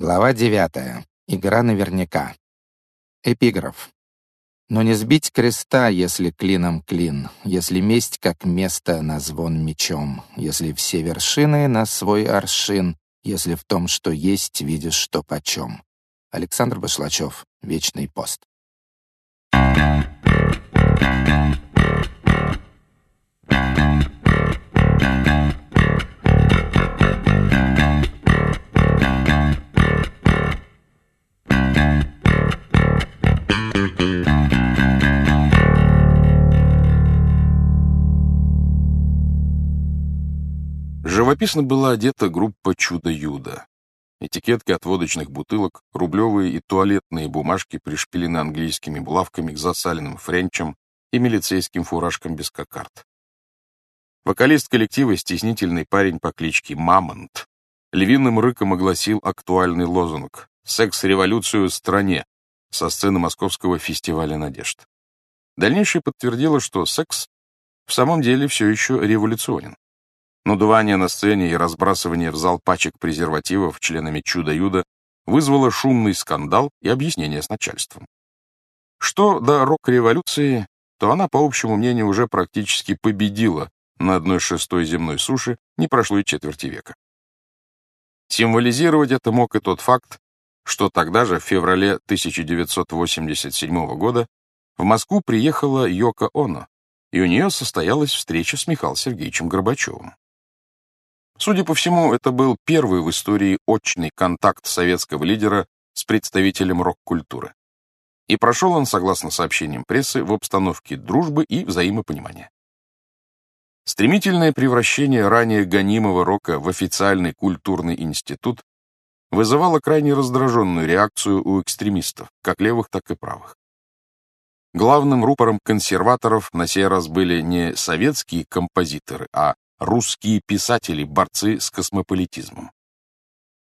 Глава 9. Игра наверняка. Эпиграф. Но не сбить креста, если клином клин, если месть как место на звон мечом, если все вершины на свой аршин, если в том, что есть, видишь, что почем. Александр Башлачев. Вечный пост. Живописно была одета группа «Чудо-Юдо». Этикетки от водочных бутылок, рублевые и туалетные бумажки пришпилены английскими булавками к засаленным френчам и милицейским фуражкам без кокард. Вокалист коллектива, стеснительный парень по кличке Мамонт, львиным рыком огласил актуальный лозунг «Секс-революцию стране» со сцены Московского фестиваля надежд. Дальнейшее подтвердило, что секс в самом деле все еще революционен. Надувание на сцене и разбрасывание в зал пачек презервативов членами Чудо-Юда вызвало шумный скандал и объяснение с начальством. Что до рок-революции, то она, по общему мнению, уже практически победила на одной шестой земной суше не прошло и четверти века. Символизировать это мог и тот факт, что тогда же, в феврале 1987 года, в Москву приехала Йоко Оно, и у нее состоялась встреча с Михаилом Сергеевичем Горбачевым. Судя по всему, это был первый в истории очный контакт советского лидера с представителем рок-культуры. И прошел он, согласно сообщениям прессы, в обстановке дружбы и взаимопонимания. Стремительное превращение ранее гонимого рока в официальный культурный институт вызывало крайне раздраженную реакцию у экстремистов, как левых, так и правых. Главным рупором консерваторов на сей раз были не советские композиторы, а русские писатели, борцы с космополитизмом.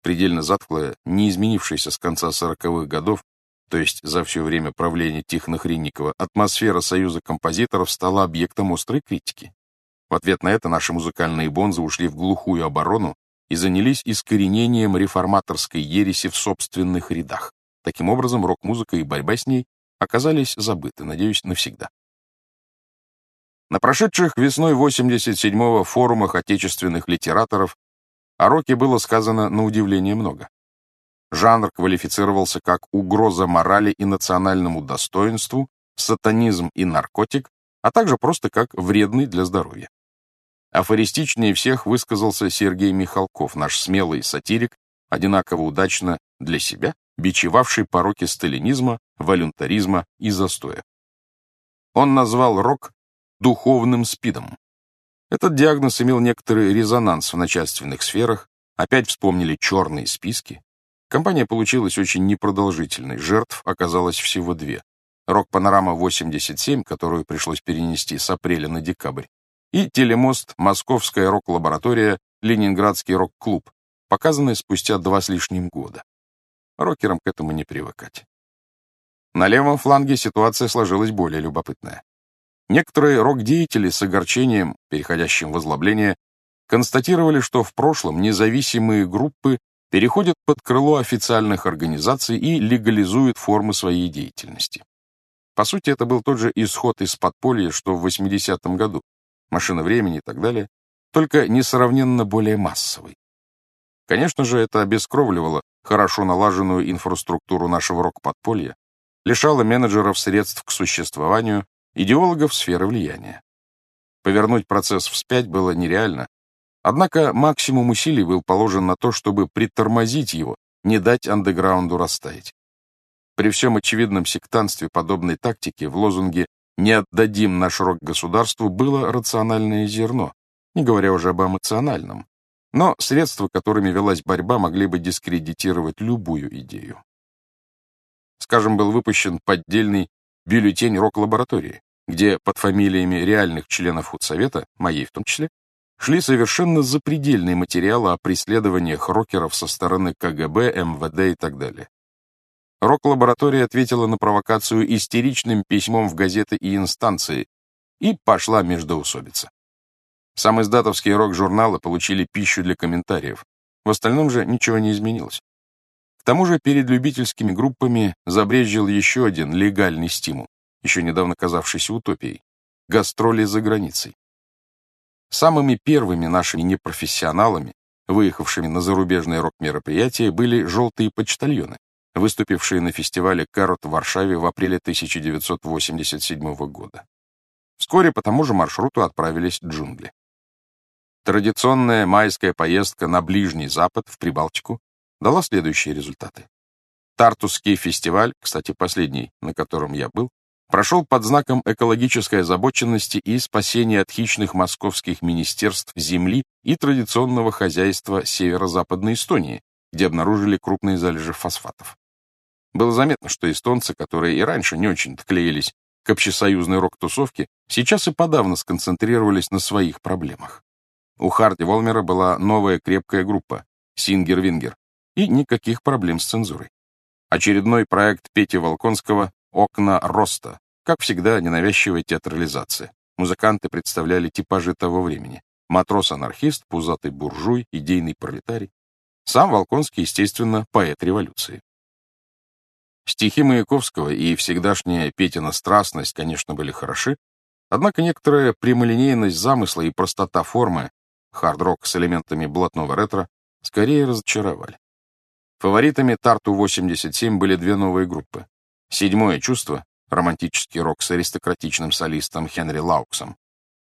Предельно затхлая, не изменившаяся с конца сороковых годов, то есть за все время правления Тихона Хринникова, атмосфера Союза композиторов стала объектом острой критики. В ответ на это наши музыкальные бонзы ушли в глухую оборону и занялись искоренением реформаторской ереси в собственных рядах. Таким образом, рок-музыка и борьба с ней оказались забыты, надеюсь, навсегда. На прошедших весной 87-го форумах отечественных литераторов о роке было сказано на удивление много. Жанр квалифицировался как угроза морали и национальному достоинству, сатанизм и наркотик, а также просто как вредный для здоровья. Афористичнее всех высказался Сергей Михалков, наш смелый сатирик, одинаково удачно для себя, бичевавший пороки сталинизма, волюнтаризма и застоя. Он назвал рок духовным СПИДом. Этот диагноз имел некоторый резонанс в начальственных сферах, опять вспомнили черные списки. Компания получилась очень непродолжительной, жертв оказалось всего две. «Рок-панорама-87», которую пришлось перенести с апреля на декабрь, и телемост «Московская рок-лаборатория», «Ленинградский рок-клуб», показанный спустя два с лишним года. Рокерам к этому не привыкать. На левом фланге ситуация сложилась более любопытная. Некоторые рок-деятели с огорчением, переходящим в озлобление, констатировали, что в прошлом независимые группы переходят под крыло официальных организаций и легализуют формы своей деятельности. По сути, это был тот же исход из подполья, что в 80-м году, машина времени и так далее, только несравненно более массовый. Конечно же, это обескровливало хорошо налаженную инфраструктуру нашего рок-подполья, лишало менеджеров средств к существованию, идеологов сферы влияния. Повернуть процесс вспять было нереально, однако максимум усилий был положен на то, чтобы притормозить его, не дать андеграунду растаять. При всем очевидном сектантстве подобной тактики в лозунге «Не отдадим наш рок государству» было рациональное зерно, не говоря уже об эмоциональном. Но средства, которыми велась борьба, могли бы дискредитировать любую идею. Скажем, был выпущен поддельный бюллетень рок-лаборатории, где под фамилиями реальных членов худсовета, моей в том числе, шли совершенно запредельные материалы о преследованиях рокеров со стороны КГБ, МВД и так далее. Рок-лаборатория ответила на провокацию истеричным письмом в газеты и инстанции, и пошла междоусобица. Сам издатовские рок-журналы получили пищу для комментариев. В остальном же ничего не изменилось. К тому же перед любительскими группами забрезжил еще один легальный стимул, еще недавно казавшийся утопией — гастроли за границей. Самыми первыми нашими непрофессионалами, выехавшими на зарубежные рок-мероприятия, были «желтые почтальоны», выступившие на фестивале «Карот» в Варшаве в апреле 1987 года. Вскоре по тому же маршруту отправились джунгли. Традиционная майская поездка на Ближний Запад, в Прибалтику, дала следующие результаты. Тартусский фестиваль, кстати, последний, на котором я был, прошел под знаком экологической озабоченности и спасения от хищных московских министерств земли и традиционного хозяйства северо-западной Эстонии, где обнаружили крупные залежи фосфатов. Было заметно, что эстонцы, которые и раньше не очень клеились к общесоюзной рок-тусовке, сейчас и подавно сконцентрировались на своих проблемах. У Харди Волмера была новая крепкая группа «Сингер-Вингер», и никаких проблем с цензурой. Очередной проект Пети Волконского «Окна РОСТА», как всегда, ненавязчивая театрализация. Музыканты представляли типажи того времени. Матрос-анархист, пузатый буржуй, идейный пролетарий. Сам Волконский, естественно, поэт революции. Стихи Маяковского и всегдашняя Петина страстность, конечно, были хороши, однако некоторая прямолинейность замысла и простота формы, хард-рок с элементами блатного ретро, скорее разочаровали. Фаворитами Тарту-87 были две новые группы. «Седьмое чувство» — романтический рок с аристократичным солистом Хенри Лауксом,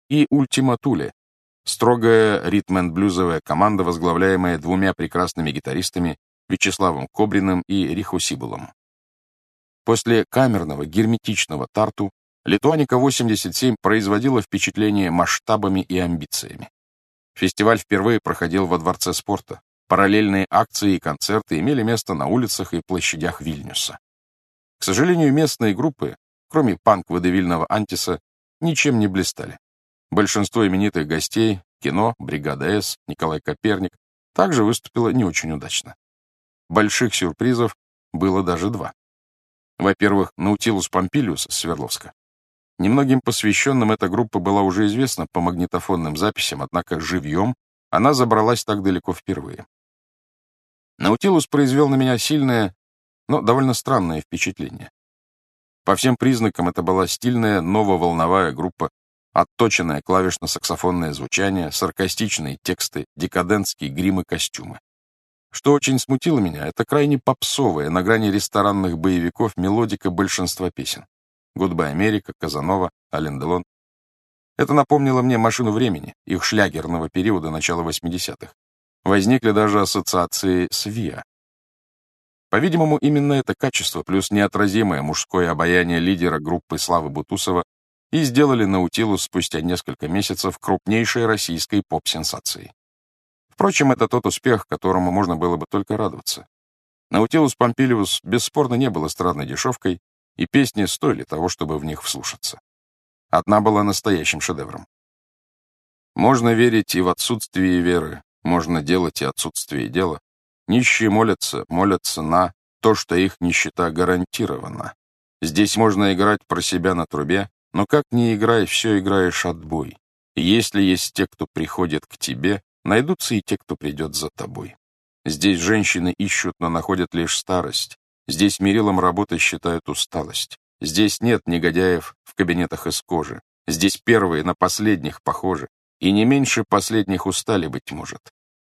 и «Ультима Туле» — строгая ритм-энд-блюзовая команда, возглавляемая двумя прекрасными гитаристами Вячеславом Кобриным и Рихо Сибулом. После камерного, герметичного тарту Литуаника-87 производила впечатление масштабами и амбициями. Фестиваль впервые проходил во Дворце спорта. Параллельные акции и концерты имели место на улицах и площадях Вильнюса. К сожалению, местные группы, кроме панк-водевильного антиса, ничем не блистали. Большинство именитых гостей, кино, бригада С, Николай Коперник, также выступило не очень удачно. Больших сюрпризов было даже два. Во-первых, Наутилус Помпилиус с Свердловска. Немногим посвященным эта группа была уже известна по магнитофонным записям, однако живьем она забралась так далеко впервые. Наутилус произвел на меня сильное, но довольно странное впечатление. По всем признакам это была стильная нововолновая группа, отточенное клавишно-саксофонное звучание, саркастичные тексты, декадентские грим и костюмы. Что очень смутило меня, это крайне попсовая, на грани ресторанных боевиков мелодика большинства песен. «Гудбай Америка», «Казанова», «Ален Делон». Это напомнило мне «Машину времени», их шлягерного периода начала 80-х. Возникли даже ассоциации с ВИА. По-видимому, именно это качество плюс неотразимое мужское обаяние лидера группы Славы Бутусова и сделали Наутилус спустя несколько месяцев крупнейшей российской поп-сенсацией. Впрочем, это тот успех, которому можно было бы только радоваться. Наутилус Помпилиус бесспорно не был эстрадной дешевкой, и песни стоили того, чтобы в них вслушаться. Одна была настоящим шедевром. Можно верить и в отсутствие веры, можно делать и отсутствие дела. Нищие молятся, молятся на то, что их нищета гарантирована. Здесь можно играть про себя на трубе, но как ни играй, все играешь отбой. И если есть те, кто приходит к тебе, Найдутся и те, кто придет за тобой. Здесь женщины ищут, но находят лишь старость. Здесь мерилом работы считают усталость. Здесь нет негодяев в кабинетах из кожи. Здесь первые на последних похожи. И не меньше последних устали, быть может.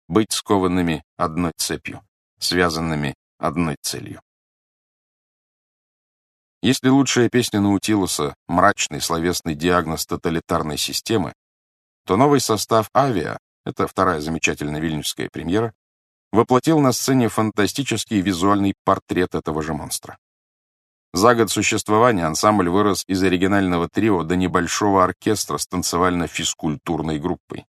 Быть скованными одной цепью, связанными одной целью. Если лучшая песня Наутилуса — мрачный словесный диагноз тоталитарной системы, то новый состав «Авиа» это вторая замечательная вильнюсская премьера, воплотил на сцене фантастический визуальный портрет этого же монстра. За год существования ансамбль вырос из оригинального трио до небольшого оркестра с танцевально-физкультурной группой.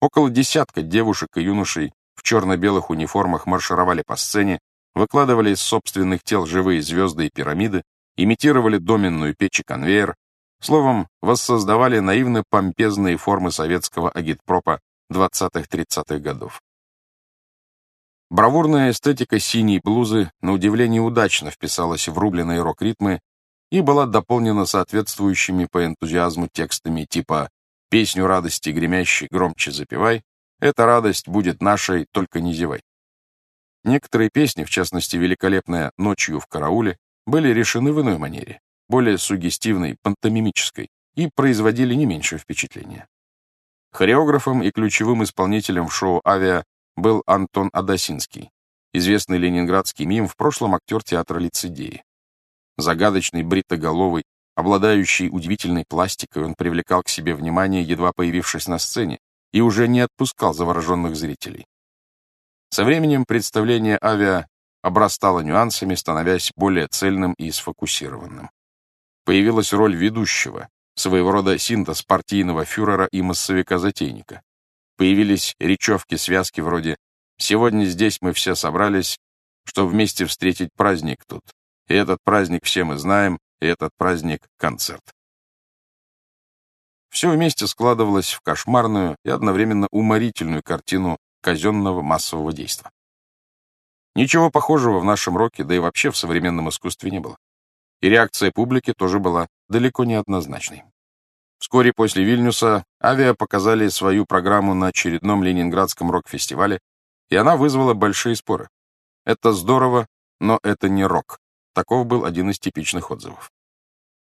Около десятка девушек и юношей в черно-белых униформах маршировали по сцене, выкладывали из собственных тел живые звезды и пирамиды, имитировали доменную печь и конвейер, словом, воссоздавали наивно-помпезные формы советского агитпропа 20-30-х годов. Бравурная эстетика синей блузы на удивление удачно вписалась в рубленые рок-ритмы и была дополнена соответствующими по энтузиазму текстами типа «Песню радости гремящей громче запевай», «Эта радость будет нашей, только не зевай». Некоторые песни, в частности, великолепная «Ночью в карауле», были решены в иной манере, более сугестивной, пантомимической, и производили не меньшее впечатление. Хореографом и ключевым исполнителем в шоу «Авиа» был Антон Адасинский, известный ленинградский мим, в прошлом актер театра лицедеи. Загадочный, бритоголовый, обладающий удивительной пластикой, он привлекал к себе внимание, едва появившись на сцене, и уже не отпускал завороженных зрителей. Со временем представление авиа обрастало нюансами, становясь более цельным и сфокусированным. Появилась роль ведущего, своего рода синтез партийного фюрера и массовика-затейника. Появились речевки-связки вроде «Сегодня здесь мы все собрались, чтобы вместе встретить праздник тут. И этот праздник все мы знаем, и этот праздник — концерт». Все вместе складывалось в кошмарную и одновременно уморительную картину казенного массового действа. Ничего похожего в нашем роке, да и вообще в современном искусстве не было. И реакция публики тоже была далеко не однозначной. Вскоре после Вильнюса авиа показали свою программу на очередном ленинградском рок-фестивале, и она вызвала большие споры. Это здорово, но это не рок. Таков был один из типичных отзывов.